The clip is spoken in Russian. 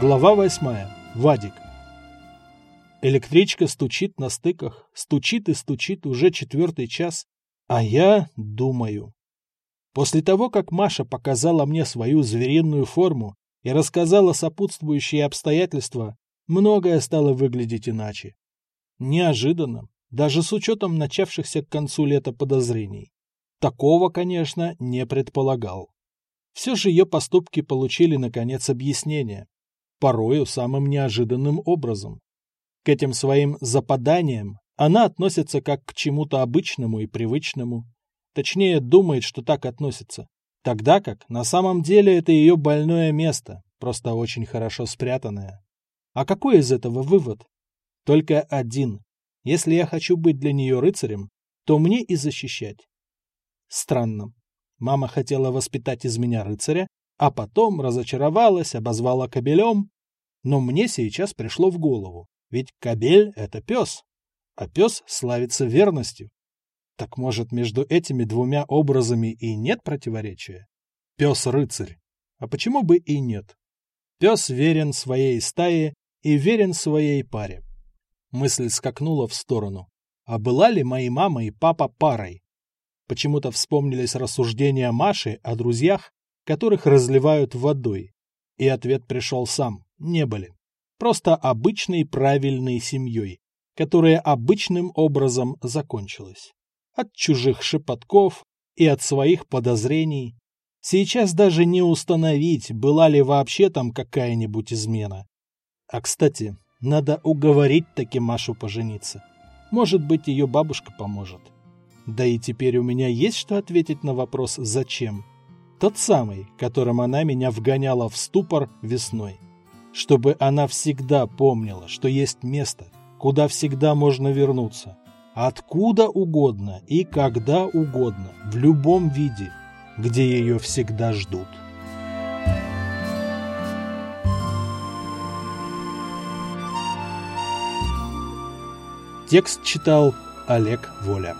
Глава восьмая. Вадик. Электричка стучит на стыках, стучит и стучит уже четвертый час, а я думаю. После того, как Маша показала мне свою звериную форму и рассказала сопутствующие обстоятельства, многое стало выглядеть иначе. Неожиданно, даже с учетом начавшихся к концу лета подозрений. Такого, конечно, не предполагал. Все же ее поступки получили, наконец, объяснение. Порою самым неожиданным образом. К этим своим западаниям она относится как к чему-то обычному и привычному. Точнее, думает, что так относится. Тогда как на самом деле это ее больное место, просто очень хорошо спрятанное. А какой из этого вывод? Только один. Если я хочу быть для нее рыцарем, то мне и защищать. Странно. Мама хотела воспитать из меня рыцаря, а потом разочаровалась, обозвала кобелем. Но мне сейчас пришло в голову, ведь кобель — это пес, а пес славится верностью. Так может, между этими двумя образами и нет противоречия? Пес-рыцарь. А почему бы и нет? Пес верен своей стае и верен своей паре. Мысль скакнула в сторону. А была ли мои мама и папа парой? Почему-то вспомнились рассуждения Маши о друзьях, которых разливают водой. И ответ пришел сам. Не были. Просто обычной правильной семьей, которая обычным образом закончилась. От чужих шепотков и от своих подозрений. Сейчас даже не установить, была ли вообще там какая-нибудь измена. А, кстати, надо уговорить таки Машу пожениться. Может быть, ее бабушка поможет. — да и теперь у меня есть что ответить на вопрос «зачем?». Тот самый, которым она меня вгоняла в ступор весной. Чтобы она всегда помнила, что есть место, куда всегда можно вернуться. Откуда угодно и когда угодно, в любом виде, где ее всегда ждут. Текст читал Олег Воля.